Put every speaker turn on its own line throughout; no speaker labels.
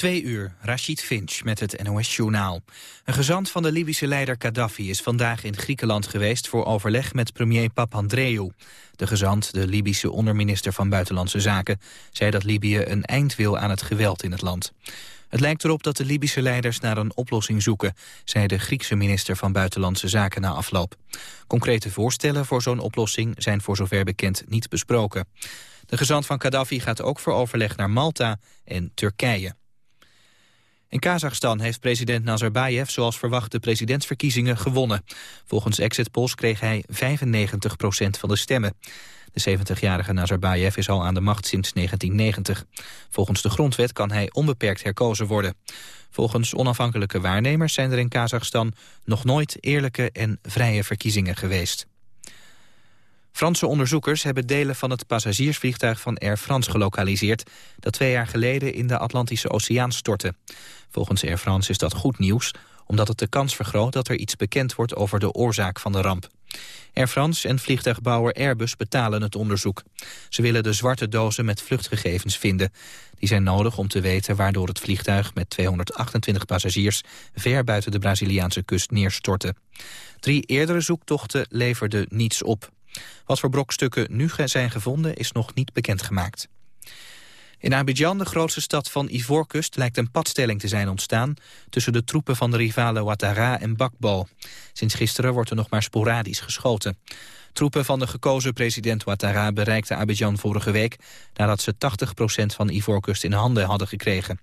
Twee uur, Rashid Finch met het NOS-journaal. Een gezant van de Libische leider Gaddafi is vandaag in Griekenland geweest... voor overleg met premier Papandreou. De gezant, de Libische onderminister van Buitenlandse Zaken... zei dat Libië een eind wil aan het geweld in het land. Het lijkt erop dat de Libische leiders naar een oplossing zoeken... zei de Griekse minister van Buitenlandse Zaken na afloop. Concrete voorstellen voor zo'n oplossing zijn voor zover bekend niet besproken. De gezant van Gaddafi gaat ook voor overleg naar Malta en Turkije. In Kazachstan heeft president Nazarbayev zoals verwacht de presidentsverkiezingen gewonnen. Volgens exit polls kreeg hij 95 procent van de stemmen. De 70-jarige Nazarbayev is al aan de macht sinds 1990. Volgens de grondwet kan hij onbeperkt herkozen worden. Volgens onafhankelijke waarnemers zijn er in Kazachstan nog nooit eerlijke en vrije verkiezingen geweest. Franse onderzoekers hebben delen van het passagiersvliegtuig van Air France gelokaliseerd... dat twee jaar geleden in de Atlantische Oceaan stortte. Volgens Air France is dat goed nieuws, omdat het de kans vergroot dat er iets bekend wordt over de oorzaak van de ramp. Air France en vliegtuigbouwer Airbus betalen het onderzoek. Ze willen de zwarte dozen met vluchtgegevens vinden. Die zijn nodig om te weten waardoor het vliegtuig met 228 passagiers ver buiten de Braziliaanse kust neerstortte. Drie eerdere zoektochten leverden niets op. Wat voor brokstukken nu zijn gevonden is nog niet bekendgemaakt. In Abidjan, de grootste stad van Ivoorkust, lijkt een padstelling te zijn ontstaan tussen de troepen van de rivalen Ouattara en Bakbo. Sinds gisteren wordt er nog maar sporadisch geschoten. Troepen van de gekozen president Ouattara bereikten Abidjan vorige week nadat ze 80% van Ivoorkust in handen hadden gekregen.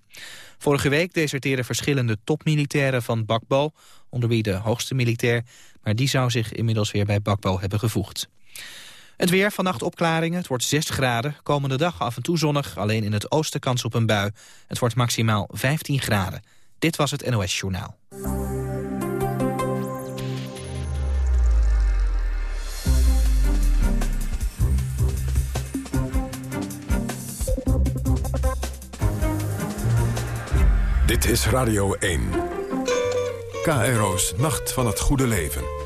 Vorige week deserteerden verschillende topmilitairen van Bakbo, onder wie de hoogste militair, maar die zou zich inmiddels weer bij Bakbo hebben gevoegd. Het weer, vannacht opklaringen, het wordt 6 graden. Komende dag af en toe zonnig, alleen in het oosten kans op een bui. Het wordt maximaal 15 graden. Dit was het NOS Journaal.
Dit is Radio 1. KRO's Nacht van het Goede Leven.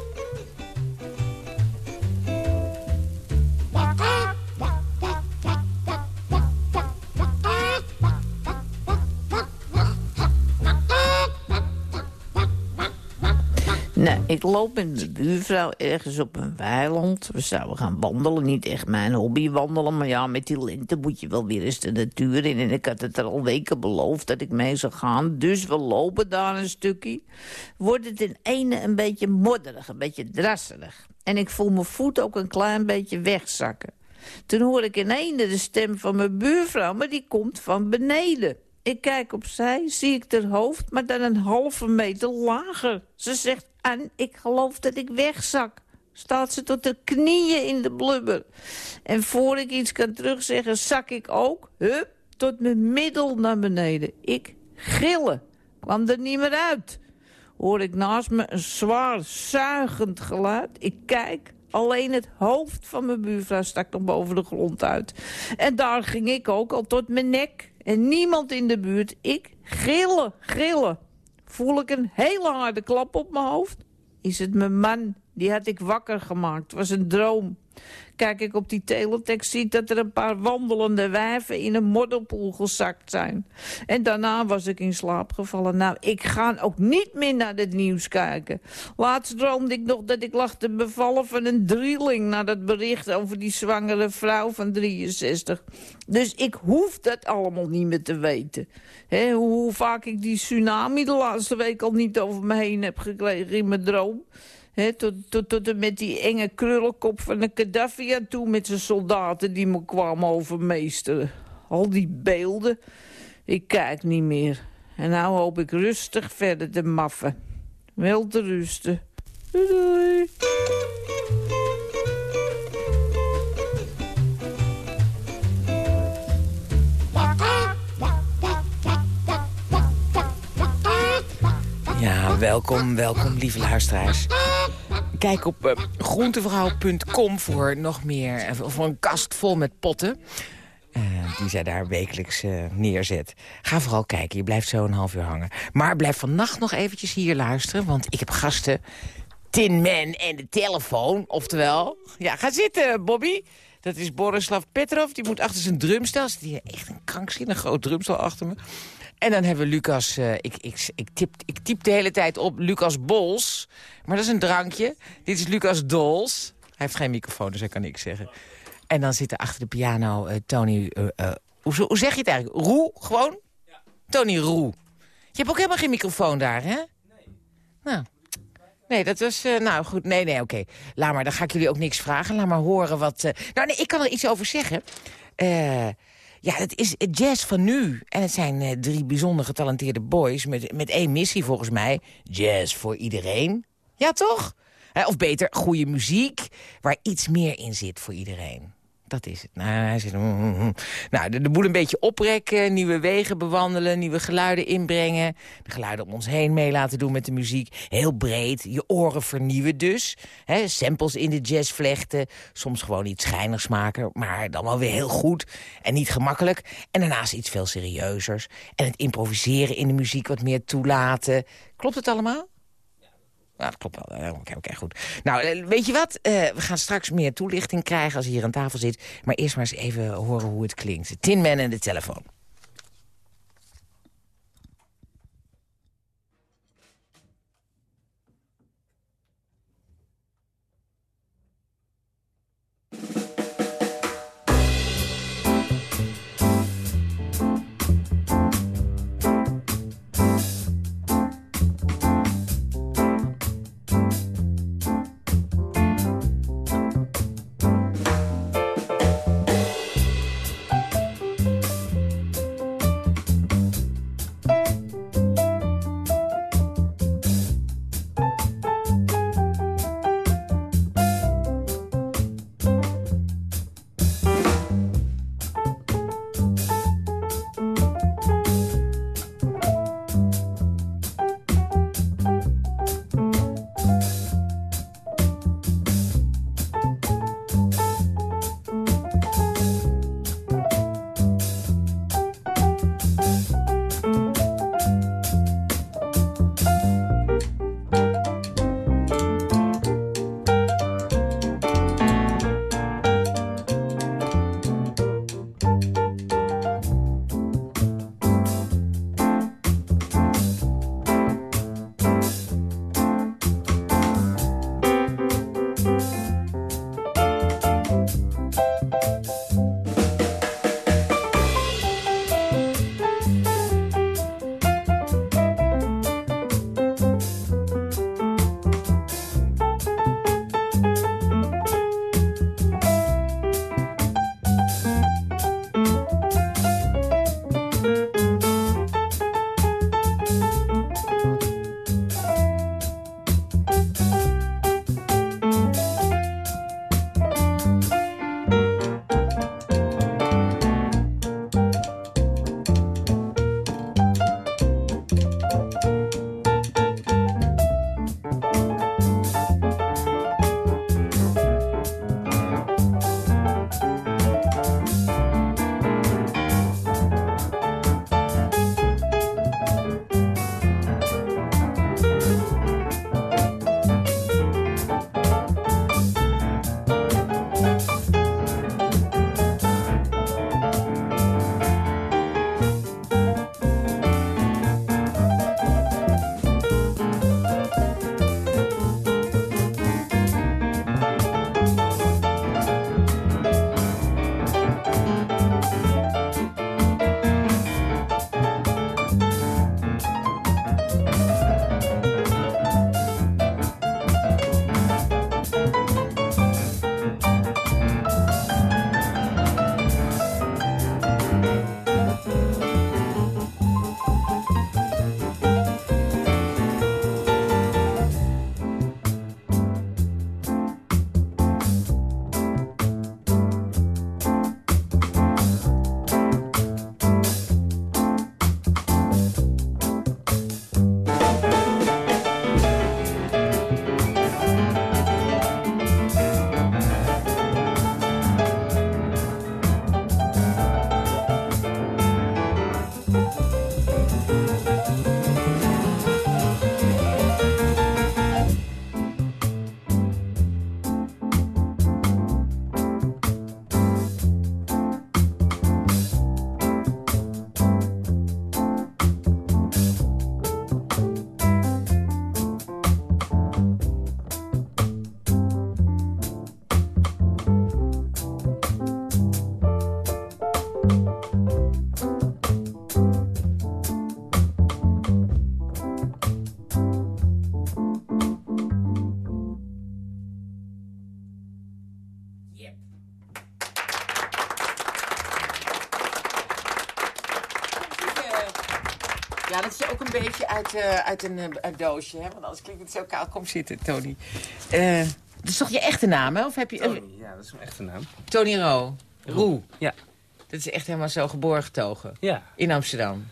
Nou, ik loop met mijn buurvrouw ergens op een weiland. We zouden gaan wandelen. Niet echt mijn hobby wandelen. Maar ja, met die lente moet je wel weer eens de natuur in. En ik had het er al weken beloofd dat ik mee zou gaan. Dus we lopen daar een stukje. Wordt het in ene een beetje modderig, een beetje drasserig. En ik voel mijn voet ook een klein beetje wegzakken. Toen hoor ik in ene de stem van mijn buurvrouw, maar die komt van beneden. Ik kijk opzij, zie ik haar hoofd, maar dan een halve meter lager. Ze zegt, en ik geloof dat ik wegzak. Staat ze tot de knieën in de blubber. En voor ik iets kan terugzeggen, zak ik ook, hup, tot mijn middel naar beneden. Ik gillen, kwam er niet meer uit. Hoor ik naast me een zwaar, zuigend geluid. Ik kijk, alleen het hoofd van mijn buurvrouw stak nog boven de grond uit. En daar ging ik ook al tot mijn nek. En niemand in de buurt. Ik gillen, gillen voel ik een hele harde klap op mijn hoofd. Is het mijn man? Die had ik wakker gemaakt. Het was een droom. Kijk ik op die teletext zie dat er een paar wandelende wijven in een modderpoel gezakt zijn. En daarna was ik in slaap gevallen. Nou, ik ga ook niet meer naar het nieuws kijken. Laatst droomde ik nog dat ik lag te bevallen van een drieling... na dat bericht over die zwangere vrouw van 63. Dus ik hoef dat allemaal niet meer te weten. hoe vaak ik die tsunami de laatste week al niet over me heen heb gekregen in mijn droom tot, tot, tot en met die enge krullenkop van de Gaddafi aan toe... met zijn soldaten die me kwamen overmeesteren. Al die beelden. Ik kijk niet meer. En nou hoop ik rustig verder te maffen. Wel te rusten. Doei,
Ja, welkom, welkom, lieve luisteraars. Kijk op uh, groentevrouw.com voor nog meer, uh, voor een kast vol met potten. Uh, die zij daar wekelijks neerzet. Ga vooral kijken, je blijft zo een half uur hangen. Maar blijf vannacht nog eventjes hier luisteren, want ik heb gasten. Tin Man en de telefoon, oftewel... Ja, ga zitten, Bobby. Dat is Borislav Petrov, die moet achter zijn drumstel. Zit hier echt een krankzinnig groot drumstel achter me. En dan hebben we Lucas, uh, ik, ik, ik, tip, ik typ de hele tijd op Lucas Bols. Maar dat is een drankje. Dit is Lucas Dols. Hij heeft geen microfoon, dus hij kan niks zeggen. En dan zit er achter de piano uh, Tony... Uh, hoe, hoe, zeg je het eigenlijk? Roe, gewoon? Ja. Tony Roe. Je hebt ook helemaal geen microfoon daar, hè? Nee. Nou, Nee, dat was... Uh, nou goed, nee, nee, oké. Laat maar, dan ga ik jullie ook niks vragen. Laat maar horen wat... Uh, nou, nee, ik kan er iets over zeggen. Uh, ja, het is jazz van nu. En het zijn drie bijzonder getalenteerde boys... Met, met één missie volgens mij. Jazz voor iedereen. Ja, toch? of beter, goede muziek... waar iets meer in zit voor iedereen dat is het. Nou, hij zegt, mm, mm, mm. nou de, de, boel een beetje oprekken, nieuwe wegen bewandelen, nieuwe geluiden inbrengen. De geluiden om ons heen mee laten doen met de muziek. Heel breed, je oren vernieuwen dus. Samples in de jazz vlechten, soms gewoon iets schijnigs maken, maar dan wel weer heel goed en niet gemakkelijk. En daarnaast iets veel serieuzers. En het improviseren in de muziek wat meer toelaten. Klopt het allemaal? Nou, dat klopt wel. Oké, oké, goed. Nou, eh, weet je wat? Uh, we gaan straks meer toelichting krijgen als je hier aan tafel zit. Maar eerst maar eens even horen hoe het klinkt. Tin Man en de telefoon. Uit, uh, uit een, uh, doosje, hè? Want anders klinkt het zo koud. Kom zitten, Tony. Uh, dat is toch je echte naam, hè? Of heb je...
Tony, ja, dat is mijn echte naam.
Tony Ro. Roe.
Ja.
Dat is echt helemaal zo geboren getogen?
Ja.
In Amsterdam?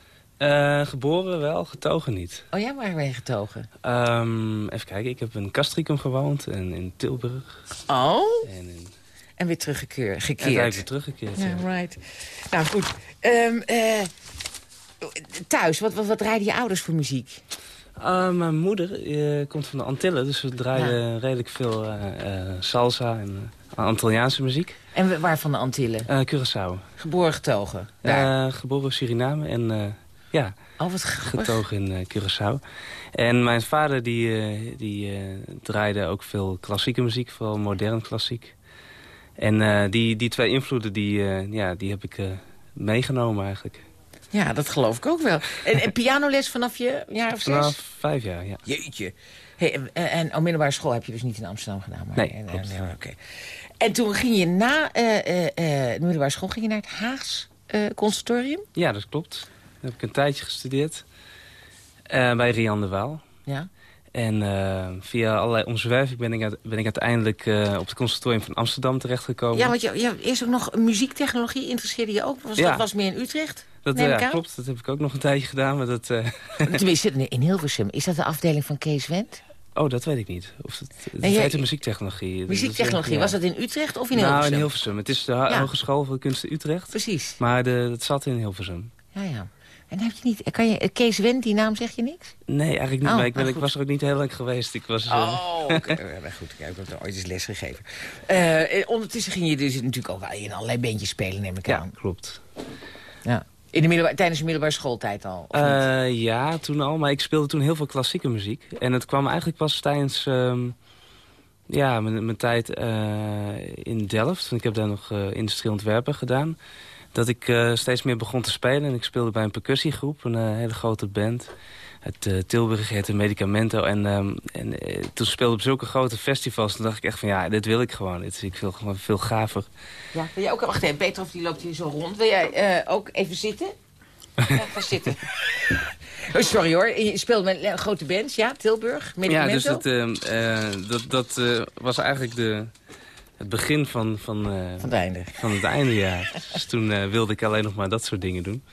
geboren wel, getogen niet.
Oh ja, waar ben je getogen?
Um, even kijken, ik heb in Castricum gewoond en in Tilburg.
Oh?
En, in...
en weer teruggekeerd.
En weer teruggekeerd,
ja. ja. right. Nou goed, um, thuis, wat, wat, wat rijden je ouders voor muziek?
Uh, mijn moeder uh, komt van de Antillen, dus we draaien ja. redelijk veel uh, salsa en Antilliaanse muziek.
En waar van de Antillen?
Curaçao.
Geboren getogen?
geboren in Suriname en ja,
oh, wat
getogen in Curaçao. En mijn vader die, die draaide ook veel klassieke muziek, vooral modern klassiek. En die, die twee invloeden die, ja, die heb ik meegenomen eigenlijk.
Ja, dat geloof ik ook wel. En, en pianoles vanaf je jaar of zes?
Vanaf vijf jaar, ja.
Jeetje. Hey, en, en middelbare school heb je dus niet in Amsterdam gedaan? Maar,
nee,
en,
klopt.
En, okay. en toen ging je na uh, uh, de middelbare school ging je naar het Haags uh, conservatorium?
Ja, dat klopt. Daar heb ik een tijdje gestudeerd. bij Rian de Waal.
Ja.
En uh, via allerlei omzwerving ben ik, ben ik uiteindelijk uh, op het conservatorium van Amsterdam terechtgekomen.
Ja, want je, je, eerst ook nog muziektechnologie interesseerde je ook. Was, ja. Dat was meer in Utrecht?
Dat ja, klopt. Dat heb ik ook nog een tijdje gedaan. Maar dat, uh...
Tenminste, in Hilversum. Is dat de afdeling van Kees Wendt?
Oh, dat weet ik niet. Of het, het nee, heet muziektechnologie.
Muziektechnologie, was dat in Utrecht of in Hilversum?
Nou, in Hilversum. Het is de. Hogeschool voor Kunsten Utrecht.
Precies.
Maar de, het zat in Hilversum.
Ja, ja. En heb je niet, kan je, Kees Wendt, die naam zeg je niks?
Nee, eigenlijk niet.
Oh,
maar ik, ben,
nou
ik was er ook niet heel lang geweest. Ik was,
oh, uh... okay. goed. Ik heb er ooit eens les gegeven. Uh, ondertussen ging je dus natuurlijk ook wel in allerlei bandjes spelen, neem ik
ja,
aan.
klopt.
Ja. In de middelbaar, tijdens de middelbare schooltijd al?
Uh, ja, toen al. Maar ik speelde toen heel veel klassieke muziek. En het kwam eigenlijk pas tijdens um, ja, mijn, mijn tijd in Delft. Want ik heb daar nog industrieel ontwerpen gedaan dat ik uh, steeds meer begon te spelen. En ik speelde bij een percussiegroep, een uh, hele grote band. Uit uh, Tilburg heette Medicamento. En, um, en toen speelde op zulke grote festivals. Toen dacht ik echt van ja, dit wil ik gewoon. Dit ik veel, gewoon veel gaver.
Ja, wil jij ook... Wacht even, Peter of die loopt hier zo rond. Wil jij ook even zitten? Ja, ga zitten. Oh, sorry hoor, je speelde met een grote band, ja, Tilburg, Medicamento.
Ja, dus dat, dat, dat was eigenlijk de, het begin van, van, uh,
van het einde.
Van het einde, ja. dus toen uh, wilde ik alleen nog maar dat soort dingen doen.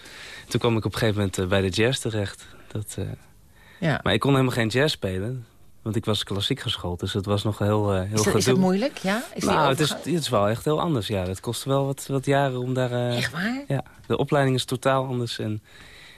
Toen kwam ik op een gegeven moment uh, bij de jazz terecht. Dat,
ja.
Maar ik kon helemaal geen jazz spelen. Want ik was klassiek geschoold, dus het was nog heel, heel
is dat,
gedoe.
Is dat moeilijk, ja? Is
nou, het is, het is wel echt heel anders, ja. Het kost wel wat, wat jaren om daar...
echt waar?
Ja, de opleiding is totaal anders en...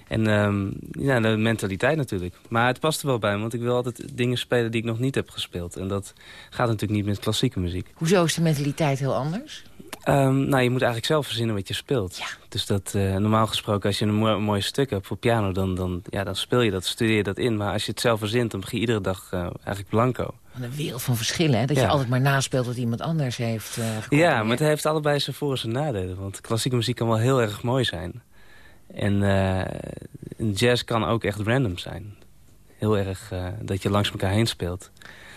En um, ja, de mentaliteit natuurlijk. Maar het past er wel bij, want ik wil altijd dingen spelen die ik nog niet heb gespeeld. En dat gaat natuurlijk niet met klassieke muziek.
Hoezo is de mentaliteit heel anders?
Um, nou, je moet eigenlijk zelf verzinnen wat je speelt.
Ja.
Dus dat, uh, normaal gesproken, als je een mooi, stuk hebt voor piano... Dan, dan, ja, dan speel je dat, studeer je dat in. Maar als je het zelf verzint, dan begin je iedere dag uh, eigenlijk blanco.
Een wereld van verschillen, hè? Dat
ja.
je altijd maar naspeelt wat iemand anders heeft uh,
Ja, maar het heeft allebei zijn voor- en zijn nadelen. Want klassieke muziek kan wel heel erg mooi zijn. En uh, jazz kan ook echt random zijn. Heel erg uh, dat je langs elkaar heen speelt.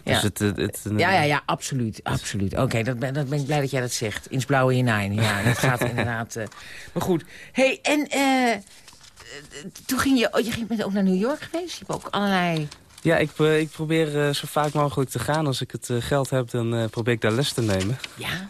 Ja.
Dus het, het, het,
ja, ja, ja, absoluut. absoluut. Oké, okay, dat, ben, dat ben ik blij dat jij dat zegt. Ins blauwe hinein. Ja, dat gaat inderdaad... Uh, maar goed. hey, en toen ging je... Oh, je ging met ook naar New York geweest? Je hebt ook allerlei...
Ja, ik, ik probeer zo vaak mogelijk te gaan. Als ik het geld heb, dan probeer ik daar les te nemen.
Ja?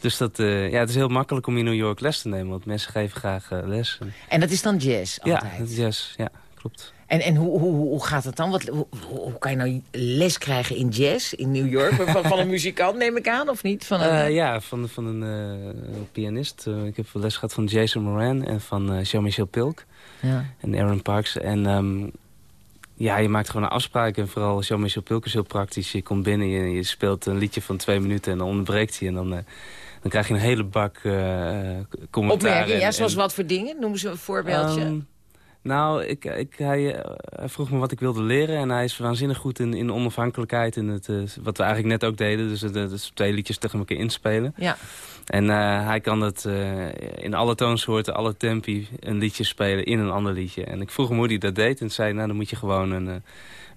Dus dat, uh, ja, het is heel makkelijk om in New York les te nemen. Want mensen geven graag uh, les.
En dat is dan jazz altijd?
Ja, dat is jazz. Ja, klopt.
En, en hoe, hoe, hoe gaat het dan? Wat, hoe, hoe, kan je nou les krijgen in jazz in New York? van, van een muzikant neem ik aan, of niet? Van een,
uh, ja, van, van een pianist. ik heb les gehad van Jason Moran en van Jean-Michel Pilk.
Ja.
En Aaron Parks. En um, ja, je maakt gewoon een afspraak. En vooral Jean-Michel Pilk is heel praktisch. Je komt binnen, je, je speelt een liedje van twee minuten en dan onderbreekt hij. En dan dan krijg je een hele bak uh, commentaar.
Opmerkingen, ja, zoals en, wat voor dingen? Noemen ze een voorbeeldje.
Um, nou, ik, ik, hij, hij, vroeg me wat ik wilde leren. En hij is waanzinnig goed in, in onafhankelijkheid. In het, uh, wat we eigenlijk net ook deden. Dus, uh, dus twee liedjes tegen elkaar inspelen.
Ja.
En hij kan dat in alle toonsoorten, alle tempi... een liedje spelen in een ander liedje. En ik vroeg hem hoe hij dat deed. En zei, nou, dan moet je gewoon een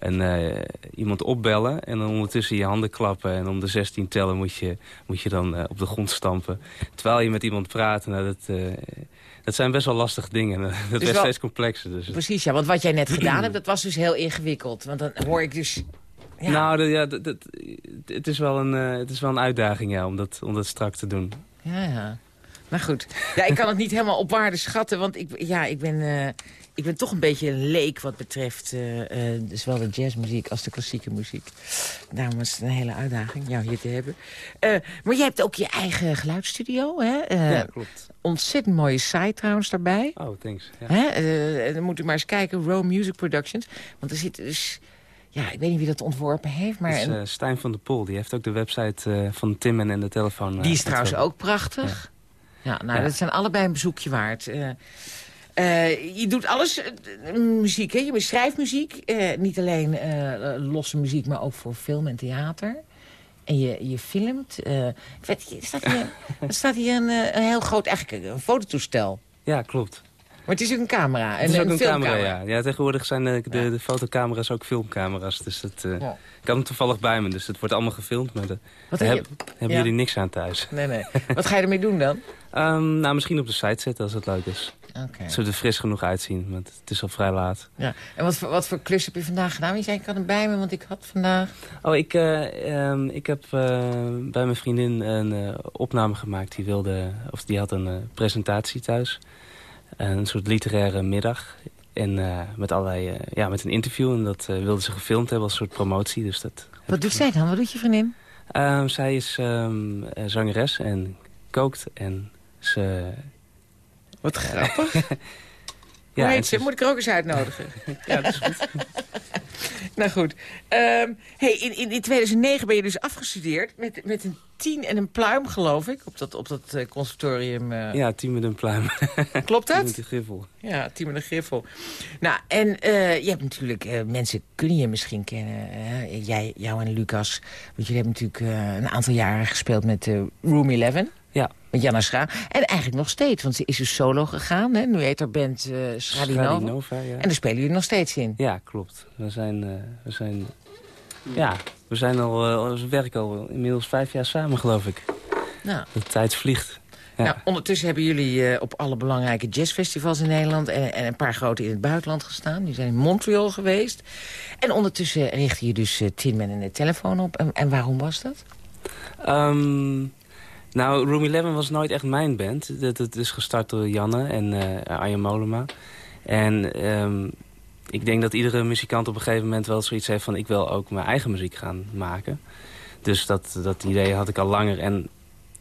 een, uh, iemand opbellen en dan ondertussen je handen klappen. En om de 16 tellen moet je, moet je dan uh, op de grond stampen. Terwijl je met iemand praat. Nou, dat, uh, dat zijn best wel lastige dingen. Dat dus is wel... steeds complexer. Dus.
Precies, ja. Want wat jij net gedaan hebt, dat was dus heel ingewikkeld. Want dan hoor ik dus...
Ja. Nou, dat, ja, dat, dat, het, is wel een, het is wel een uitdaging ja, om, dat, om dat strak te doen.
Ja, ja. Maar goed, ja, ik kan het niet helemaal op waarde schatten. Want ik, ja, ik ben ik ben toch een beetje een leek wat betreft uh, uh, zowel de jazzmuziek als de klassieke muziek. Daarom is het een hele uitdaging jou hier te hebben. Maar je hebt ook je eigen geluidsstudio, hè?
ja, klopt.
Ontzettend mooie site trouwens daarbij.
Oh, thanks. Ja.
Hè? dan moet u maar eens kijken, Row Music Productions. Want er zit dus... Ja, ik weet niet wie dat ontworpen heeft, maar...
is, Stijn van der Pol, die heeft ook de website van Timmen en de telefoon.
die is trouwens ook prachtig. Ja, ja nou, dat zijn allebei een bezoekje waard. Uh, je doet alles, uh, muziek, hè? Je schrijft muziek. Niet alleen losse muziek, maar ook voor film en theater. En je, je filmt. Vet, er staat hier, er staat hier een, een, heel groot, eigenlijk een fototoestel.
Ja, klopt.
Maar het is ook een camera.
Het is ook een, camera, ja. ja. Tegenwoordig zijn de, de, de, fotocamera's ook filmcamera's. Dus dat, ja. ik had hem toevallig bij me, dus het wordt allemaal gefilmd. Maar de, Wat heb, hebben jullie niks aan thuis.
Nee, nee. Wat ga je ermee doen dan?
Um, nou, misschien op de site zetten als het leuk is.
Okay.
Zodat er fris genoeg uitzien, want het is al vrij laat.
Ja. En wat voor, wat voor klus heb je vandaag gedaan? Je zei, ik had hem bij me, want ik had vandaag...
Oh, ik, uh, um, ik heb uh, bij mijn vriendin een uh, opname gemaakt. Die, wilde, of die had een presentatie thuis. Een soort literaire middag. En met, allerlei, ja, met een interview. En dat wilde ze gefilmd hebben als soort promotie. Dus dat
wat doet zij dan? Wat doet je vriendin?
Um, zij is um, zangeres en kookt en ze
wat grappig. ja, Hoe heet ze? Moet ik er ook eens uitnodigen?
ja, dat is goed.
nou goed. Um, hey, in, in, in 2009 ben je dus afgestudeerd met, met een tien en een pluim, geloof ik, op dat, op dat uh, conservatorium. Uh...
Ja, tien met een pluim.
Klopt dat?
Tien met een griffel.
Ja, tien met een griffel. Nou, en uh, je hebt natuurlijk, mensen kunnen je misschien kennen, jij, jou en Lucas. Want jullie hebben natuurlijk een aantal jaren gespeeld met Room 11. Met Janna Schra. En eigenlijk nog steeds, want ze is dus solo gegaan. Hè? Nu heet haar band uh, Schradinova.
ja.
En daar spelen jullie nog steeds in.
Ja, klopt. We zijn, uh, we zijn, ja, we zijn al, uh, we werken al inmiddels vijf jaar samen, geloof ik.
Nou.
De tijd vliegt. Ja.
Nou, ondertussen hebben jullie uh, op alle belangrijke jazzfestivals in Nederland... En, en, een paar grote in het buitenland gestaan. Die zijn in Montreal geweest. En ondertussen richtte je dus uh, Tinman en de telefoon op. En, en waarom was dat?
Um, nou, Room 11 was nooit echt mijn band. Het is gestart door Janne en uh, Arjen Molema. En um, ik denk dat iedere muzikant op een gegeven moment wel zoiets heeft van... ik wil ook mijn eigen muziek gaan maken. Dus dat, dat idee had ik al langer. En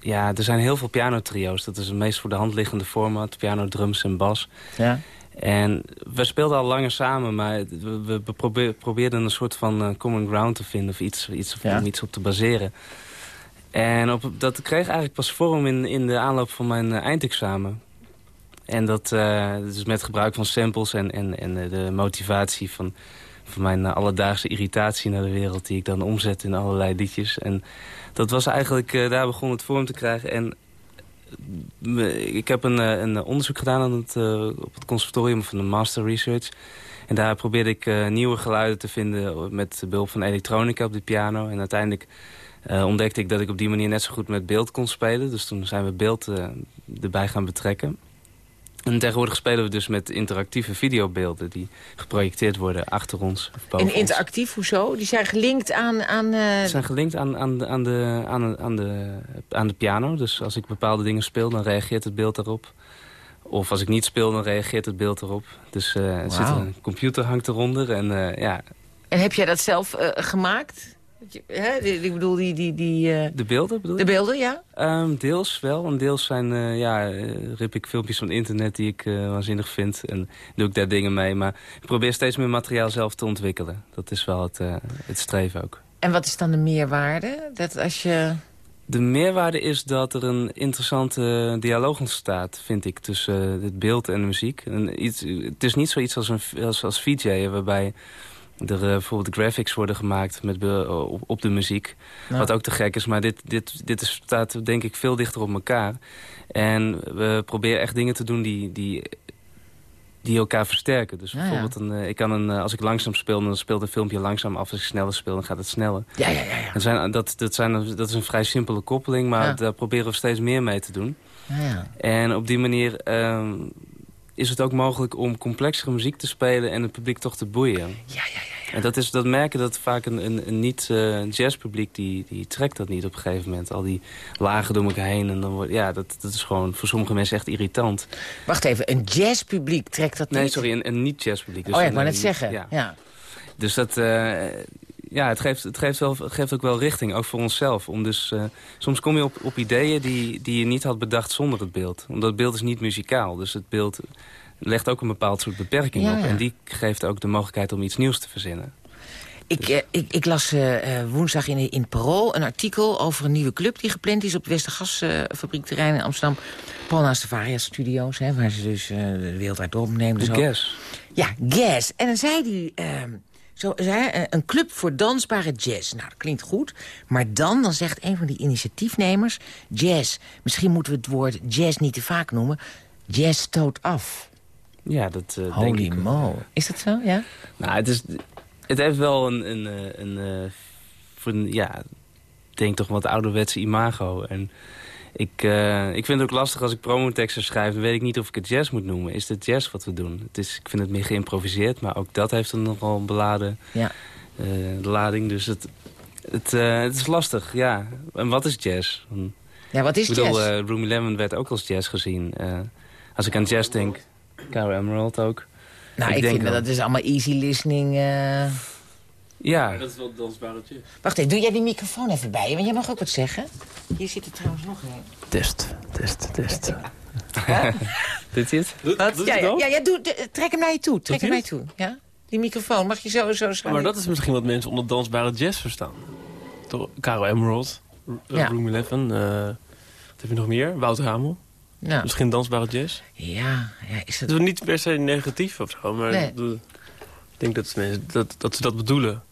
ja, er zijn heel veel pianotrio's. Dat is het meest voor de hand liggende format. Piano, drums en bas.
Ja.
En we speelden al langer samen, maar we, we probeerden een soort van uh, common ground te vinden... of iets, iets, ja. iets op te baseren. En op, dat kreeg eigenlijk pas vorm in, in de aanloop van mijn uh, eindexamen. En dat, uh, dus met gebruik van samples en, en, en de motivatie van, van mijn alledaagse irritatie naar de wereld... die ik dan omzet in allerlei liedjes. En dat was eigenlijk, daar begon het vorm te krijgen. En ik heb een, een onderzoek gedaan aan het, op het conservatorium van de Master Research... En daar probeerde ik nieuwe geluiden te vinden met behulp van elektronica op de piano. En uiteindelijk uh, ontdekte ik dat ik op die manier net zo goed met beeld kon spelen. Dus toen zijn we beeld uh, erbij gaan betrekken. En tegenwoordig spelen we dus met interactieve videobeelden... die geprojecteerd worden achter ons. Of
en interactief, ons. hoezo? Die zijn gelinkt aan... aan uh...
Die zijn gelinkt aan, aan, de, aan, de, aan, aan, de, aan de piano. Dus als ik bepaalde dingen speel, dan reageert het beeld daarop. Of als ik niet speel, dan reageert het beeld erop. Dus wow. zit een computer hangt eronder. En, ja.
en heb jij dat zelf gemaakt? Hè? Ik bedoel, die... die, die uh...
De beelden bedoel
je? De beelden, ja?
Um, deels wel. En deels zijn, uh, ja, uh, rip ik filmpjes van internet die ik waanzinnig vind. En doe ik daar dingen mee. Maar ik probeer steeds meer materiaal zelf te ontwikkelen. Dat is wel het, het streven ook.
En wat is dan de meerwaarde? Dat als je...
De meerwaarde is dat er een interessante dialoog ontstaat, vind ik, tussen het beeld en de muziek. En iets, het is niet zoiets als, een, als, als VJ, waarbij er uh, bijvoorbeeld graphics worden gemaakt met, op, op, de muziek. Wat ook te gek is. Maar dit, dit, dit is, staat denk ik veel dichter op elkaar. En we proberen echt dingen te doen die, die die elkaar versterken. Dus
Ja,
bijvoorbeeld, een, eh, ik kan een, eh, als ik langzaam speel, dan speelt een filmpje langzaam af. Als ik sneller speel, dan gaat het sneller.
Ja, ja, ja. ja.
Dat, zijn, dat, dat, zijn, dat is een vrij simpele koppeling, maar
Ja.
daar proberen we steeds meer mee te doen.
ja, ja.
En op die manier ehm, is het ook mogelijk om complexere muziek te spelen en het publiek toch te boeien.
ja, ja, ja.
En dat, is, dat merken dat vaak een, een, een niet-jazzpubliek, die, die trekt dat niet op een gegeven moment. Al die lagen door elkaar heen. En dan wordt, ja, dat, dat is gewoon voor sommige mensen echt irritant.
Wacht even, een jazzpubliek trekt dat
Nee,
niet?
sorry, een, een niet-jazzpubliek. Dus
oh ja, ik wou net zeggen.
Ja.
Ja.
Dus dat, eh, ja, het, geeft, het, geeft wel, het geeft ook wel richting, ook voor onszelf. Om dus, eh, soms kom je op, op ideeën die, die je niet had bedacht zonder het beeld. Omdat het beeld is niet muzikaal. Dus het beeld legt ook een bepaald soort beperking
Ja,
op. En die geeft ook de mogelijkheid om iets nieuws te verzinnen.
Ik, eh, ik, ik las eh, eh, woensdag in, in Parool een artikel over een nieuwe club... die gepland is op het Westergasfabriekterrein in Amsterdam. Paul naast de Varia Studios, hè, waar ze dus eh, de wereld uit opnemen.
De
Dus
gas.
Ja, Gas. En dan zei hij... ehm, zo, zei, eh, een club voor dansbare jazz. Nou, dat klinkt goed. Maar dan, dan zegt een van die initiatiefnemers... jazz. Misschien moeten we het woord jazz niet te vaak noemen. Jazz stoot af.
Ja, dat denk
Holy
ik.
mo. Is dat zo, ja?
Nou, het, is, het heeft wel een, een, eh, een, eh, voor een, ja, ik denk toch wat ouderwetse imago. En ik, eh, ik vind het ook lastig als ik promoteksten schrijf, dan weet ik niet of ik het jazz moet noemen. Is het jazz wat we doen? Het is, ik vind het meer geïmproviseerd, maar ook dat heeft een nogal beladen
Ja.
eh, lading. Dus het, het, eh, het is lastig, ja. En wat is jazz?
Ja, wat is
ik bedoel,
jazz?
eh Roomy Lemon werd ook als jazz gezien. Eh, als ik aan jazz denk, Caro Emerald ook.
nou,
ik
ik,
denk
vind dat
wel.
dat is allemaal easy listening. eh.
Ja,
Dat is wel dansbare jazz.
Wacht even, doe jij die microfoon even bij je? Want jij mag ook wat zeggen. Hier zit er trouwens nog een.
Test, test, test.
dit is het?
Wat?
Doet
Ja,
het
ja,
ook?
ja, doe, de- trek hem naar je toe. Trek
Doet
hem
hij
naar je toe. Ja? Die microfoon, mag je zo, zo.
Maar dat is misschien wat mensen onder dansbare jazz verstaan. Toch, Caro Emerald, R-
Ja.
Room 11, eh, wat heb je nog meer? Wouter Hamel.
Ja,
Misschien dansbare jazz.
ja, ja is dat...
Dat is niet per se negatief of zo, maar
Nee.
ik denk dat, mensen, dat, dat ze dat bedoelen.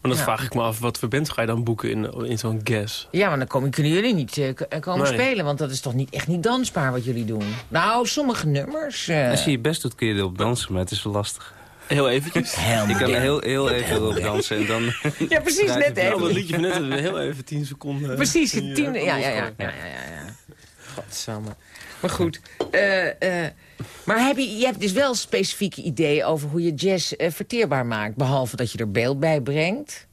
Maar dan
Ja.
vraag ik me af, wat voor band ga je dan boeken in, in zo'n gas?
Ja, maar dan komen, kunnen jullie niet eh, eh, komen
Nee.
spelen. Want dat is toch niet, echt niet dansbaar wat jullie doen. Nou, sommige nummers... eh,
Als je je best doet kun je erop dansen, maar het is wel lastig.
Heel eventjes.
heel
Ik kan er heel, heel even erop dansen en dan...
Ja, precies, net even.
dat liedje van net heel even 10 seconden.
Precies, tien, ja, ja, ja, ja, ja, ja, ja. Godsamme. Maar goed, eh, eh, maar heb je, je hebt dus wel specifieke ideeën over hoe je jazz eh, verteerbaar maakt. Behalve dat je er beeld bij brengt.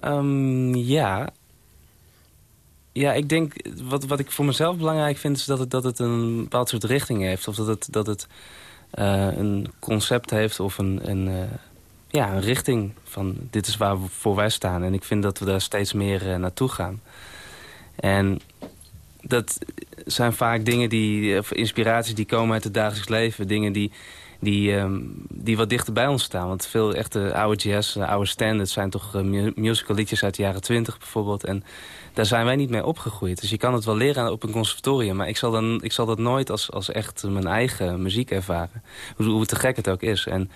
Ehm, ja. Ja, ik denk, wat, wat ik voor mezelf belangrijk vind... is dat het, dat het een bepaald soort richting heeft. Of dat het, dat het een concept heeft of een, een, ja, een richting van... dit is waar we voor wij staan. En ik vind dat we daar steeds meer naartoe gaan. En dat zijn vaak dingen die, inspiraties die komen uit het dagelijks leven. Dingen die, die, ehm, die wat dichter bij ons staan. Want veel echte oude jazz, eh, oude standards zijn toch eh, mu- musical liedjes uit de jaren twintig bijvoorbeeld. En daar zijn wij niet mee opgegroeid. Dus je kan het wel leren op een conservatorium. Maar ik zal, dan, ik zal dat nooit als, als echt mijn eigen muziek ervaren. Hoe, te gek het ook is. En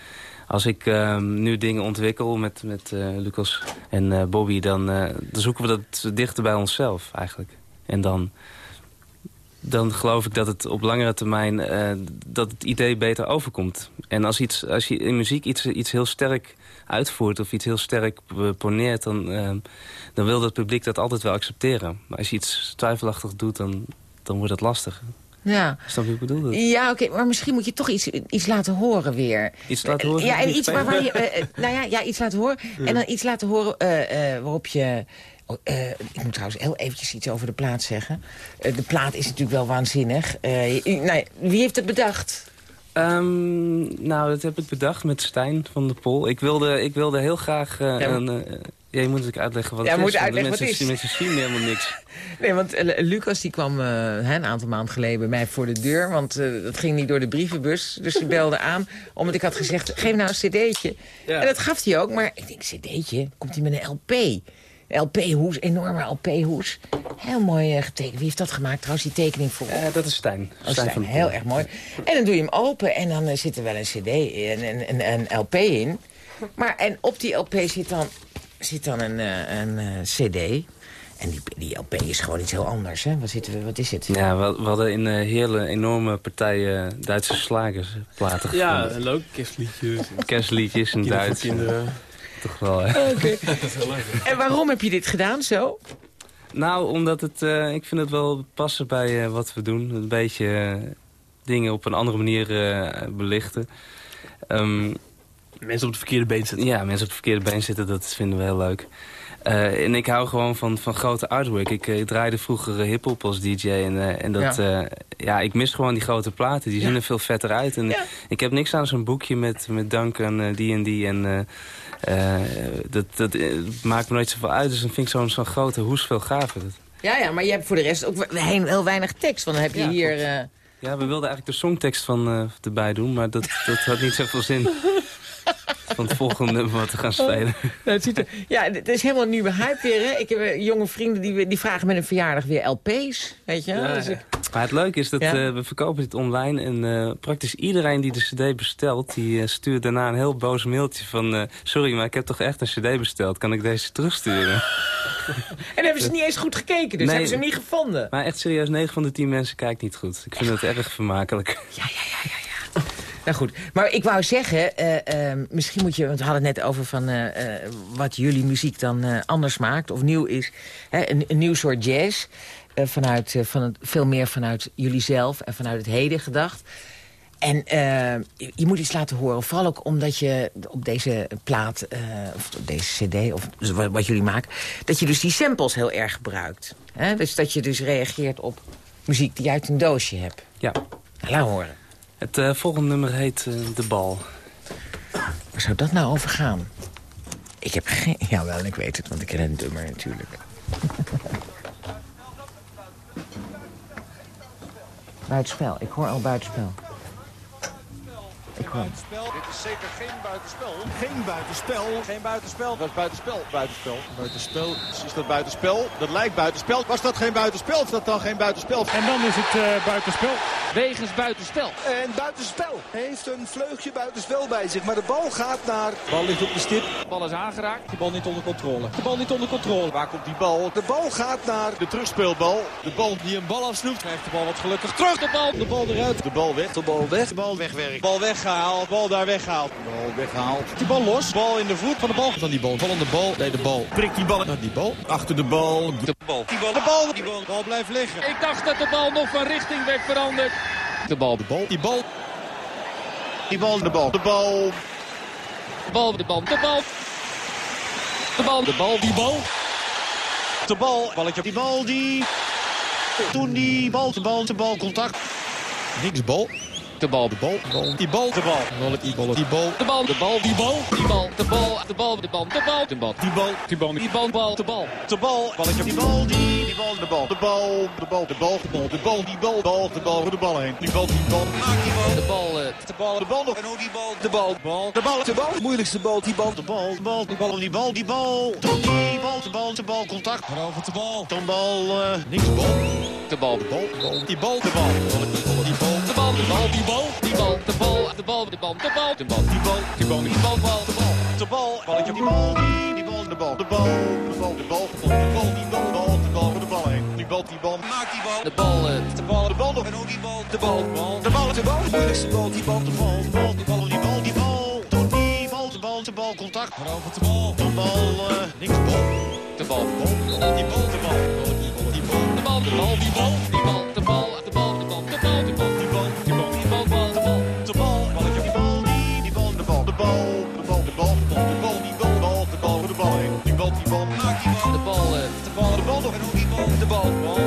als ik ehm, nu dingen ontwikkel met, met eh, Lucas en Bobby... Dan, dan zoeken we dat dichter bij onszelf eigenlijk. En dan, dan geloof ik dat het op langere termijn... eh, dat het idee beter overkomt. En als, iets, als je in muziek iets, iets heel sterk uitvoert... of iets heel sterk poneert... Dan, eh, dan wil het publiek dat altijd wel accepteren. Maar als je iets twijfelachtig doet, dan, dan wordt het lastig.
Ja,
Snap je wat ik bedoel?
ja oké, maar misschien moet je toch iets, iets laten horen weer.
Iets laten horen?
Ja, en iets waar, waar je, eh, nou ja, ja, iets laten horen. En dan iets laten horen waarop je... oh, eh, ik moet trouwens heel eventjes iets over de plaat zeggen. Eh, de plaat is natuurlijk wel waanzinnig. Eh, nou wie heeft het bedacht?
Ehm, nou, dat heb ik bedacht met Stijn van de Pol. Ik wilde, ik wilde heel graag...
Ja,
een, ja, je moet natuurlijk uitleggen wat
Ja,
het
moet
is. want
uitleggen wat
mensen,
het is.
mensen zien helemaal niks.
Nee, want Lucas die kwam een aantal maanden geleden bij mij voor de deur. Want eh, dat ging niet door de brievenbus. Dus ze belde aan, omdat ik had gezegd, geef nou een cd'tje.
Ja.
En dat gaf hij ook, maar ik denk, cd'tje? Komt hij met een LP? Een LP-hoes, enorme LP-hoes. Heel mooi eh, getekend. Wie heeft dat gemaakt trouwens, die tekening voor
Eh, dat is Stijn.
Oh, Stijn,
van de
heel erg mooi. En dan doe je hem open en dan eh, zit er wel een cd en een, een, een LP in. Maar en op die LP zit dan, zit dan een, eh, een eh, cd. En die, die LP is gewoon iets heel anders, hè? Wat, zitten we, wat is het?
Ja, we, we hadden in uh, Heerlen enorme partijen Duitse slagersplaten
Ja,
gevonden.
en leuk kerstliedjes.
Kerstliedjes in Duits.
kinderen.
Toch wel, hè?
Oké. En waarom heb je dit gedaan zo?
Nou, omdat het, eh, ik vind het wel passen bij eh, wat we doen. Een beetje eh, dingen op een andere manier eh, belichten. Ehm,
Mensen op het verkeerde been zitten.
ja, mensen op het verkeerde been zitten, dat vinden we heel leuk. Eh, en ik hou gewoon van, van grote artwork. Ik eh, draaide vroeger hip-hop als DJ. En, eh, en dat, ja. ja, ik mis gewoon die grote platen. Die zien er veel vetter uit. En
Ja.
ik heb niks aan zo'n boekje met, met dank aan eh, die en die. En eh, dat, dat eh, maakt me nooit zoveel uit. Dus dan vind ik zo'n zo'n grote hoes veel gaver. Dat-
Ja, ja, maar je hebt voor de rest ook heel, weinig tekst. Want dan heb je
Ja,
hier... eh,
Ja, we wilden eigenlijk de songtekst van erbij doen, maar dat, dat had niet zoveel zin. Van het volgende nummer wat we gaan spelen.
Nou, het ziet er, ja, het is helemaal een nieuwe hype weer. Hè? Ik heb eh, jonge vrienden die, die vragen met een verjaardag weer LP's. Weet je?
Ja,
Dus
ja.
ik-
Maar het leuke is dat
Ja.
eh, we verkopen dit online en eh, praktisch iedereen die de cd bestelt, die stuurt daarna een heel boos mailtje van sorry, maar ik heb toch echt een cd besteld, kan ik deze terugsturen?
En hebben ze niet eens goed gekeken, dus
Nee.
hebben ze hem niet gevonden.
maar echt serieus, 9 van de 10 mensen kijkt niet goed. Ik vind het erg vermakelijk.
Nou goed, maar ik wou zeggen, eh, eh, misschien moet je... want we hadden het net over van, eh, wat jullie muziek dan anders maakt of nieuw is. Hè, een, een nieuw soort jazz, vanuit, van het, veel meer vanuit jullie zelf en vanuit het heden gedacht. En je, je moet iets laten horen, vooral ook omdat je op deze plaat, of op deze cd, of wat, wat jullie maken... dat je dus die samples heel erg gebruikt. Hè? Dus dat je dus reageert op muziek die je uit een doosje hebt.
Ja,
Nou, laat horen.
Het eh, volgende nummer heet eh, De Bal.
Waar zou dat nou over gaan? Ik heb geen... Jawel, ik weet het, want ik ken een dummer natuurlijk. buitenspel. Ik hoor al buitenspel. Ik.
Dit is zeker geen buitenspel. Geen buitenspel. Geen buitenspel. Dat is buitenspel. Buitenspel. Buitenspel. Is dat buitenspel? Dat lijkt buitenspel. Was dat geen buitenspel? Is dat dan geen buitenspel?
En dan is het eh, buitenspel.
Wegens buitenspel.
En buitenspel. Hij heeft een vleugje buitenspel bij zich. Maar de bal gaat naar... De bal ligt op de stip.
De bal is aangeraakt. De bal niet onder controle. De bal niet onder controle.
Waar komt die bal? De bal gaat naar de terugspeelbal. De bal die een bal afsnoept. Krijgt de bal wat gelukkig terug.
De bal.
De bal eruit. De bal weg. De bal weg. De bal wegwerkt. De bal weggehaald. De bal daar weggehaald. De bal weggehaald. Die bal los. De bal in de voet van de bal. Van die bal. Vallende bal. Nee, de bal. Prikt die bal naar die bal. Achter de bal. De bal. Die bal. De bal. Die bal. De bal blijft liggen.
Ik dacht dat de bal nog van richting werd veranderd. De bal.
De bal. Die bal. Die bal. De bal. De bal.
De bal. De bal. De bal. De bal.
De bal. Die bal. De bal. Balletje. Die bal die... Toen die bal. De bal. De bal. Contact. Niks bal.
De bal.
De bal. De bal. Die bal. De bal. Die bal. Die bal.
De bal. De bal. Die bal. Die bal. De bal. De bal. De bal. De bal. De bal.
Die bal.
Die bal.
Die bal. Bal. De bal.
De bal. Balletje. Die bal. Die. Die bal. De bal. De bal. De bal. De bal. De bal. De bal. Die bal. Bal. De bal. De bal heen. Die bal. Die bal. Maak die bal.
De bal. eh,
De bal. De bal nog. En hoe die bal. De bal. Bal. De bal. De bal. Moeilijkste bal. Die bal. De bal. De bal. Die bal. Die bal. Die bal. Die bal. De bal. De bal. Contact. Over de bal. Dan bal. eh, Niks bal.
De bal.
De bal. De bal. Die bal. De bal. Die bal.
De bal. De bal. Die bal. Die bal. De bal. De bal. De bal. De bal. De bal.
Die bal.
Die bal. Die bal. Bal. De bal.
De bal. Balletje. Die bal. Die. Die bal. De bal. De bal. De bal. De bal. De bal. Die bal. Bal. De bal. De bal heen. Die bal. Die bal. Maak die bal.
De bal. eh,
De bal, de bal nog. En hoe die bal. De bal. De bal, de bal. De moeilijkste bal. Die bal, de bal. De bal, die bal, die bal, die bal. Die bal, de bal, de bal. Contact. Over de bal. De bal, eh, niks bal.
De bal.
Die bal, de bal. Bal.
De bal. De bal. Die bal. Die bal. De bal. De bal. De bal. De bal. De bal.
Die bal.
Die bal. Die bal. Bal. De bal.
De bal. Balletje. Die bal, die. Die bal, de bal. De bal. De bal, de bal. De bal, die bal. Bal, de bal. Door de bal heen. Die bal, die bal. Maak die bal.
De bal. eh,
De bal, de bal nog. En hoe die bal. De bal. De bal,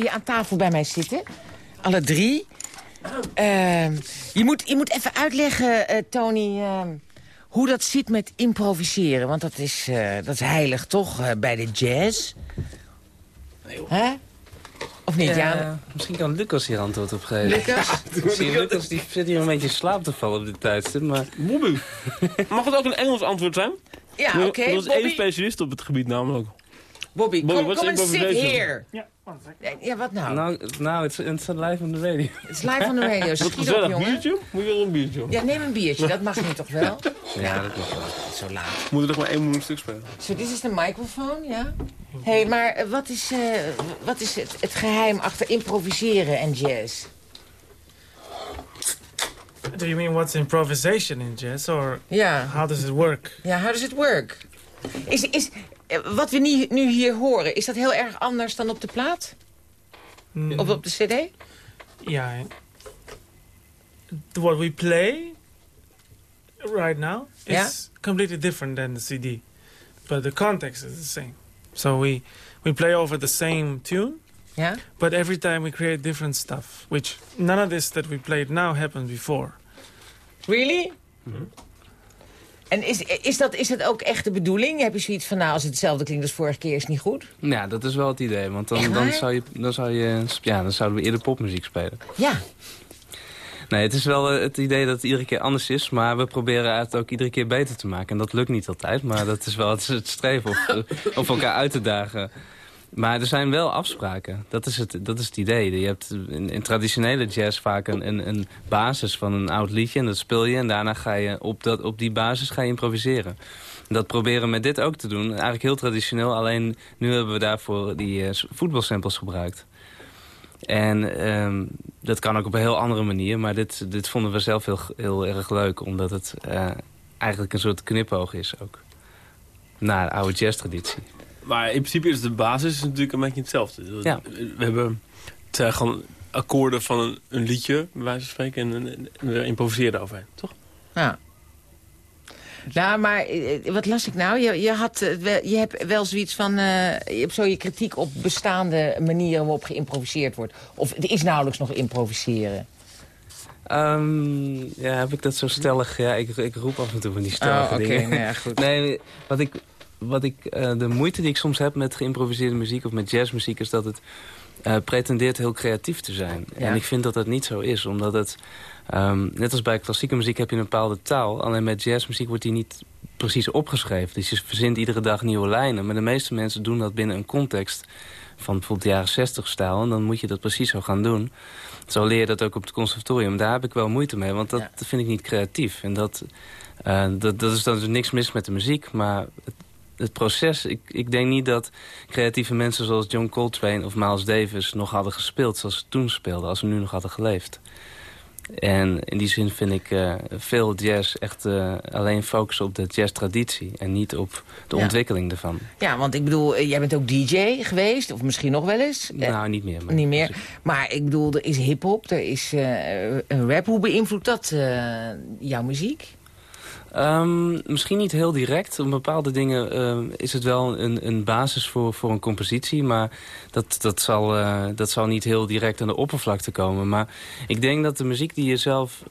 weer aan tafel bij mij zitten? Alle drie. Ehm, je, moet, je moet even uitleggen, eh, Tony, ehm, hoe dat zit met improviseren. Want dat is, eh, dat is heilig, toch, eh, bij de jazz? Hè? Of niet, ja?
Ja, misschien kan Lucas hier antwoord op geven.
Lucas?
Zie, Lucas die zit hier een beetje in slaap te vallen op dit tijdstip, maar...
Bobby. Mag het ook een Engels antwoord zijn?
Ja,
Er-
oké,
Er is één specialist op het gebied namelijk.
Bobby,
Bobby,
kom, kom and sit here.
Yeah, second.
Ja, wat nou?
Nou, nou het is- live on the radio.
Het is live on the radio. Schiet op, jongen.
biertje? Moet je wel een biertje?
Ja, neem een biertje. Dat mag nu toch wel?
Ja, dat klopt wel.
Zo laat.
We moeten nog maar één moeilijk stuk spelen.
Zo, dit is de microfoon, ja? Hé, hey, maar eh, wat is, eh, wat is het, het geheim achter improviseren en jazz?
Do you mean what's improvisation in jazz, or
Ja,
how does it work?
ja how does it work? Is, is, wat we nu, nu hier horen, is dat heel erg anders dan op de plaat?
Mm,
Of op de cd?
yeah. What we play right now is
Yeah?
completely different than the CD, but the context is the same. So we we play over the same tune,
Ja?
but every time we create different stuff, which none of this that we played now happened before.
Really? En is, is, dat, is dat ook echt de bedoeling? Heb je zoiets van, nou, als het hetzelfde klinkt als vorige keer, is het niet goed?
Ja, dat is wel het idee, want dan, dan, zou je, dan, zou je, ja, dan zouden we eerder popmuziek spelen.
Ja.
Nee, het is wel eh, het idee dat het iedere keer anders is, maar we proberen het ook iedere keer beter te maken. En dat lukt niet altijd, maar dat is wel het, streven of elkaar uit te dagen. Maar er zijn wel afspraken. Dat is het, dat is het idee. Je hebt in, traditionele jazz vaak een, een, basis van een oud liedje. En dat speel je. En daarna ga je op, dat, op die basis ga je improviseren. Dat proberen we met dit ook te doen. Eigenlijk heel traditioneel. Alleen nu hebben we daarvoor die eh, voetbalsamples gebruikt. En ehm, dat kan ook op een heel andere manier. Maar dit, dit vonden we zelf heel, heel erg leuk. Omdat het eh, eigenlijk een soort knipoog is ook. Naar de oude jazztraditie.
Maar in principe is de basis natuurlijk een beetje hetzelfde.
Ja.
We hebben het zijn gewoon akkoorden van een, een liedje, bij wijze van spreken. En, en- en we improviseren overheen, toch?
Ja. Nou, maar eh, wat las ik nou? Je, je, had, eh, je hebt wel zoiets van... eh, je hebt zo je kritiek op bestaande manieren waarop geïmproviseerd wordt. Of het is nauwelijks nog improviseren.
Ehm, ja, heb ik dat zo stellig? Ja, ik, ik roep af en toe van die stellige
Oh, oké,
dingen.
nou ja, goed.
Nee, wat ik, wat ik, eh, de moeite die ik soms heb met geïmproviseerde muziek of met jazzmuziek... is dat het eh, pretendeert heel creatief te zijn.
Ja.
En ik vind dat dat niet zo is, omdat het... ehm, net als bij klassieke muziek heb je een bepaalde taal. Alleen met jazzmuziek wordt die niet precies opgeschreven. Dus je verzint iedere dag nieuwe lijnen. Maar de meeste mensen doen dat binnen een context van bijvoorbeeld de jaren 60 stijl. En dan moet je dat precies zo gaan doen. Zo leer je dat ook op het conservatorium. Daar heb ik wel moeite mee, want dat
Ja.
vind ik niet creatief. En dat, eh, dat, dat is dan dus niks mis met de muziek, maar het, het proces... Ik, ik denk niet dat creatieve mensen zoals John Coltrane of Miles Davis... nog hadden gespeeld zoals ze toen speelden, als ze nu nog hadden geleefd. En in die zin vind ik eh, veel jazz echt eh, alleen focussen op de jazztraditie... en niet op de
Ja.
ontwikkeling ervan.
Ja, want ik bedoel, eh, jij bent ook DJ geweest. Of misschien nog wel eens.
Nou, niet meer. Maar
niet meer. Maar ik bedoel, er is hiphop, er is een rap. Hoe beïnvloedt dat jouw muziek?
Ehm, misschien niet heel direct. Op bepaalde dingen ehm, is het wel een, een basis voor, voor een compositie. Maar dat, dat, zal, eh, dat zal niet heel direct aan de oppervlakte komen. Maar ik denk dat de muziek die je zelf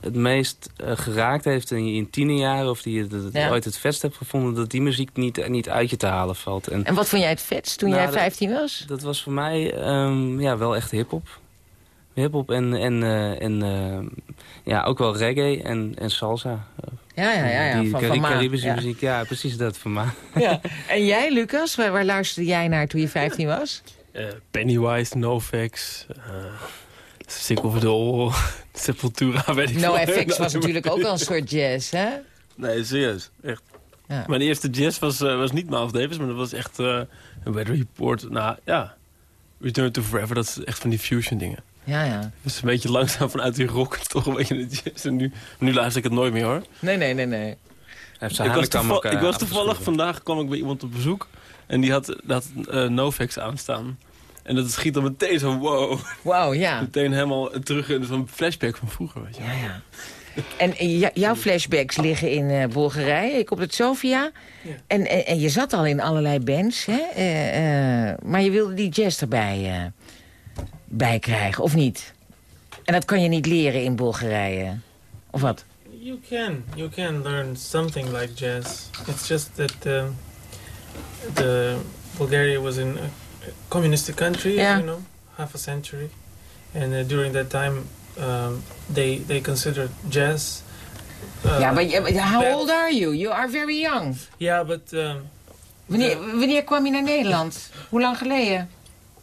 het meest eh, geraakt heeft in je in tienerjaren... of die je
Ja.
ooit het vetst hebt gevonden... dat die muziek niet, niet uit je te halen valt. En
En wat vond jij het vetst toen
Nou,
jij
dat-
15 was?
dat was voor mij ehm, ja, wel echt hiphop. Hiphop en, en, eh, en eh, ja, ook wel reggae en, en salsa.
Ja, ja, ja. ja
Die
van, van Ma.
Caribische
ja.
muziek, ja, precies dat van ma.
Ja. En jij, Lucas, waar, waar luisterde jij naar toen je 15 was?
Eh, Pennywise, NoFX, uh, Sick of the All, Sepultura, weet ik
No
veel.
FX was natuurlijk ook wel een soort jazz, hè?
Nee, serieus. Echt.
Ja.
Mijn eerste jazz was, eh, was niet Miles Davis, maar dat was echt eh, een Weather Report. Nou, ja. Return to Forever, dat is echt van die fusion dingen.
Ja, ja.
Het is een beetje langzaam vanuit die rock, toch een beetje de jazz. En nu, nu luister ik het nooit meer, hoor.
Nee, nee, nee, nee.
Hij heeft zijn
Ik was, toeval-
ook, eh,
ik was toevallig vandaag, kwam ik bij iemand op bezoek. En die had, dat eh Novex aanstaan. En dat schiet dan meteen zo, wow.
Wauw, ja.
Meteen helemaal terug in zo'n flashback van vroeger, weet je.
Ja, ja. En eh, jou- jouw flashbacks liggen in eh, Bulgarije. Ik kom uit Sofia.
Ja.
En, en, en je zat al in allerlei bands, hè? Eh, eh, maar je wilde die jazz erbij eh, bij krijgen, of niet? En dat kan je niet leren in Bulgarije. Of wat?
You can. You can learn something like jazz. It's just that um, the Bulgaria was in a communistic country,
Yeah.
you know, half a century, and uh, during that time, um, they they considered jazz. uh,
ja, maar je- how
bad.
old are you? You are very young.
Yeah, but um,
Wanneer, wanneer kwam je naar Nederland? Hoe lang geleden?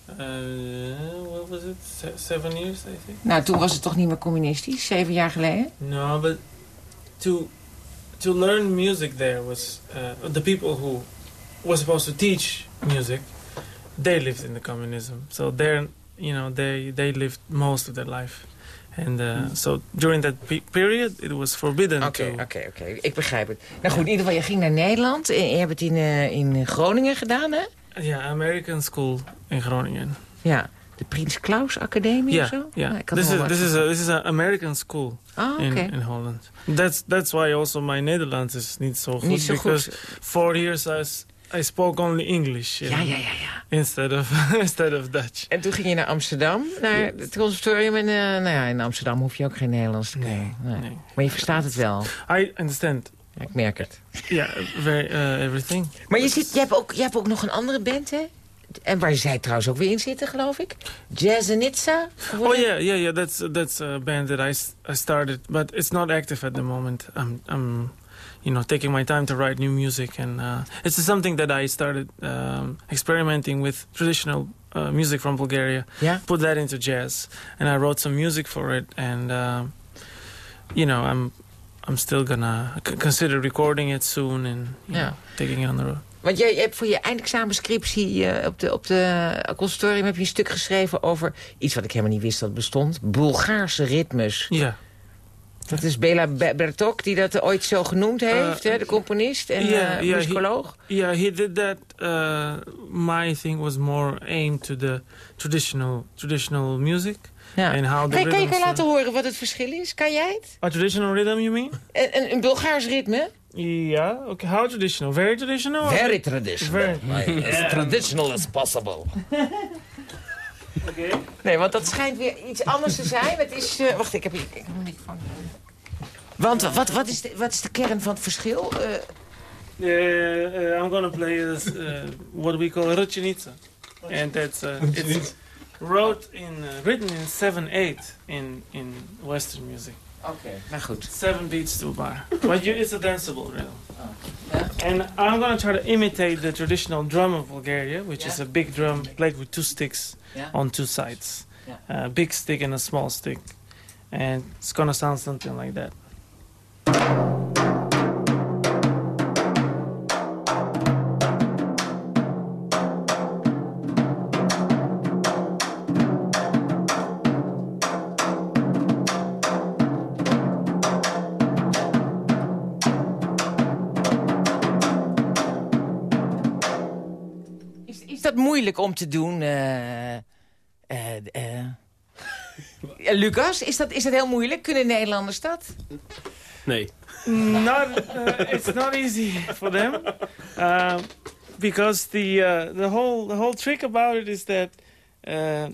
Uh, what was it? Se- seven years, I think.
Nou, toen was het toch niet meer communistisch? Zeven jaar geleden?
No, but to to learn music there was uh, the people who were supposed to teach music. They lived in the communism, so they're you know they they lived most of their life, and uh, so during that pe- period it was forbidden
Oké,
to.
oké, oké. Ik begrijp het. Nou goed, in ieder geval, je ging naar Nederland. En je hebt het in, eh, in Groningen gedaan, hè?
Yeah, American school in Groningen.
Ja. De Prins Claus Academie
Yeah,
of zo?
yeah.
Nou,
this is this is a this is an American school
Ah,
in, in Holland. That's that's why also my Netherlands is not so good
Niet zo
because
goed.
four years I, I spoke only English.
Ja,
know.
ja, ja, ja.
instead of instead of Dutch.
En toen ging je naar Amsterdam, naar het conservatorium. En eh, nou ja, in Amsterdam hoef je ook geen Nederlands te kunnen. Nee.
nee.
Maar je verstaat het wel.
I understand.
Ja, ik merk het.
Yeah, very uh, everything.
Maar je, zit, je, hebt ook, je hebt ook nog een andere band, hè? En waar zij trouwens ook weer in zitten, geloof ik. Jazzanitsa?
Oh yeah, yeah, yeah. That's that's a band that I, s- I started, but it's not active at the moment. I'm I'm, you know, taking my time to write new music, and uh, it's something that I started um, experimenting with traditional uh, music from Bulgaria.
Ja?
Put that into jazz, and I wrote some music for it, and um, you know, I'm I'm still gonna consider recording it soon and you
Yeah.
know, taking it on the road.
Want jij hebt voor je eindexamenscriptie eh, op de, op de conservatorium... heb je een stuk geschreven over iets wat ik helemaal niet wist dat bestond. Bulgaarse ritmes.
Yeah.
Dat is Bela Be- Bertok die dat ooit zo genoemd heeft,
Eh,
hè, de componist en
ja,
eh,
ja. Yeah, he did that. Uh, my thing was more aimed to the traditional traditional music
Ja.
and how the
Hey, kan je laten
are-
horen wat het verschil is? Kan jij het?
a traditional rhythm, you mean?
Een, een, een Bulgaars ritme?
Yeah. Okay. How traditional? Very traditional.
Very traditional.
Very-
As traditional as possible. Nee, want dat schijnt weer iets anders te zijn. Het is... eh, wacht, ik heb hier... Ik heb een microfoon. Want wat, wat, is de, wat is de kern van het verschil? Eh,
Yeah, uh, I'm gonna play this, uh, what we call Ruchinitsa. And that's uh, it's wrote in uh, written in seven eight in in Western music.
Okay. nou goed.
Seven beats to a bar, but you, it's a danceable rhythm. And I'm gonna try to imitate the traditional drum of Bulgaria, which is a big drum played with two sticks
Yeah.
on two sides, a big stick and a small stick, and it's gonna sound something like that.
Moeilijk om te doen? eh, eh, eh? Lucas, is dat, is dat heel moeilijk? Kunnen Nederlanders dat?
Nee.
not uh, it's not easy for them um, because the uh, the whole the whole trick about it is that uh,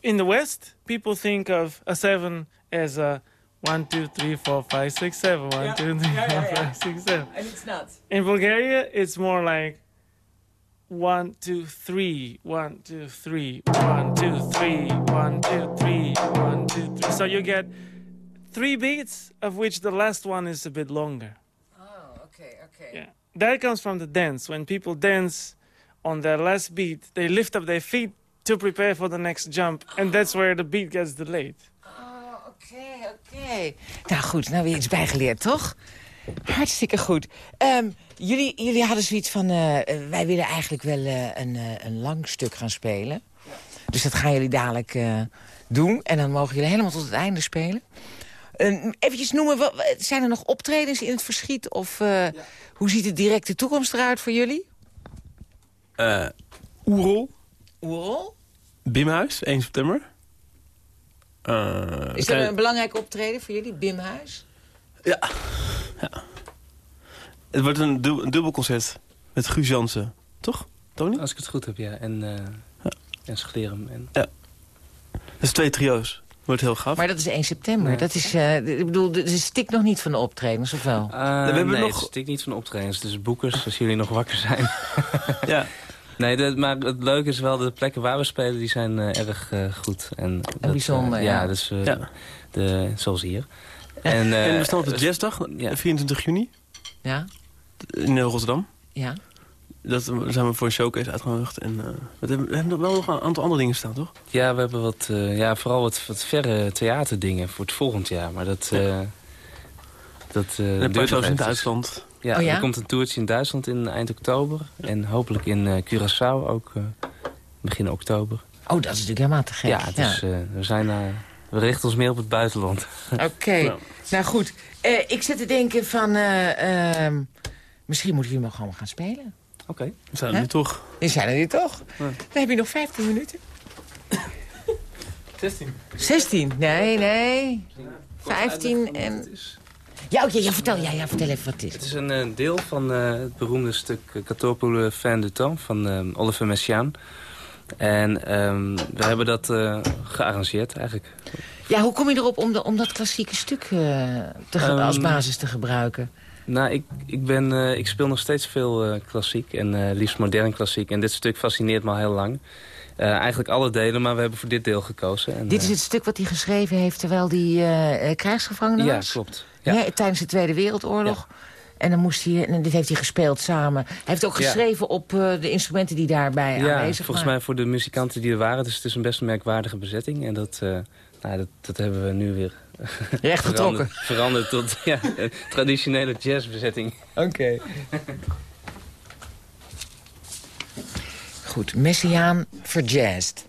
in the West people think of a seven as a one two three four five six seven one two three four five six seven.
And it's not.
In Bulgaria, it's more like one, two, three, one, two, three, one, two, three, one, two, three, one, two, three. So you get three beats, of which the last one is a bit longer.
Oh, oké, oké.
Yeah, that comes from the dance. When people dance on their last beat, they lift up their feet to prepare for the next jump, and that's where the beat gets delayed.
Oh, oké, oké. Nou goed, nou weer iets bijgeleerd, toch? Hartstikke goed. Ehm, jullie, jullie hadden zoiets van, eh, wij willen eigenlijk wel eh, een, eh, een lang stuk gaan spelen. Dus dat gaan jullie dadelijk doen. En dan mogen jullie helemaal tot het einde spelen. Uh, eventjes noemen, zijn er nog optredens in het verschiet? Of hoe ziet de directe toekomst eruit voor jullie?
Oerol,
Oerol?
Bimhuis, 1 september.
Is dat een belangrijk optreden voor jullie, Bimhuis?
Ja. ja. Het wordt een, du een dubbelconcert met Guus Jansen. Toch, Tony?
Als ik het goed heb, ja. En, eh en Schlerum. En...
Dat is twee trio's. Wordt heel gaaf.
Maar dat is 1 september.
Ja.
Dat is, eh, ik bedoel, is stikt nog niet van de optredens, of wel?
Eh,
hebben
nee,
nog-
het stikt niet van optredens. Dus boekers, als jullie nog wakker zijn.
ja.
Nee, de- maar het leuke is wel, de plekken waar we spelen, die zijn erg goed. En, dat, eh,
bijzonder, ja.
ja. Dus, eh,
Ja.
De, zoals hier. En, eh,
en we staan op de jazzdag,
ja.
24 juni,
Ja?
in eh, Rotterdam.
Ja?
Dat daar zijn we voor een showcase uitgenodigd. En, eh, we, hebben, we hebben nog wel nog een aantal andere dingen staan, toch?
Ja, we hebben wat, eh, ja, vooral wat, wat verre theaterdingen voor het volgend jaar. Maar dat, eh dat eh,
En
duurt nog
in. Duitsland.
Ja,
Oh ja?
er komt een toertje in Duitsland in eind oktober. En hopelijk in eh, Curaçao ook eh, begin oktober.
Oh, dat is natuurlijk helemaal te gek.
Ja, dus eh, we, zijn, eh, we richten ons meer op het buitenland.
Oké,
Ja.
nou goed. Eh, ik zit te denken van... eh, ehm, misschien moeten jullie maar gewoon gaan spelen.
Oké.
We zijn er nu toch.
Die zijn er nu toch?
Ja.
Dan heb je nog 15 minuten.
16.
16? Nee, nee. 15 en... Ja, oké, ja, vertel, ja, ja, vertel even wat het is.
Het is een eh, deel van eh, het beroemde stuk Catorpole Fin de Temps van Oliver Messiaen. En ehm, we hebben dat eh, gearrangeerd eigenlijk.
Ja, hoe kom je erop om, de, om dat klassieke stuk eh, te ge-
Ehm,
als basis te gebruiken?
Nou, ik, ik, ben, eh, ik speel nog steeds veel klassiek en liefst modern klassiek. En dit stuk fascineert me al heel lang. Eigenlijk alle delen, maar we hebben voor dit deel gekozen. En,
Dit is het stuk wat hij geschreven heeft terwijl hij eh, krijgsgevangene
Ja,
was?
klopt. Ja.
Ja, tijdens de Tweede Wereldoorlog. En dan moest hij, en dit heeft hij gespeeld samen. Hij heeft ook
Ja.
geschreven op eh, de instrumenten die daarbij
Ja,
aanwezig
volgens
waren.
mij voor de muzikanten die er waren. Dus het is een best een merkwaardige bezetting. En dat, eh, nou, dat, dat hebben we nu weer
Recht getrokken.
veranderd, veranderd tot ja, een traditionele jazzbezetting.
Oké. Goed, Messiaan verjazzed.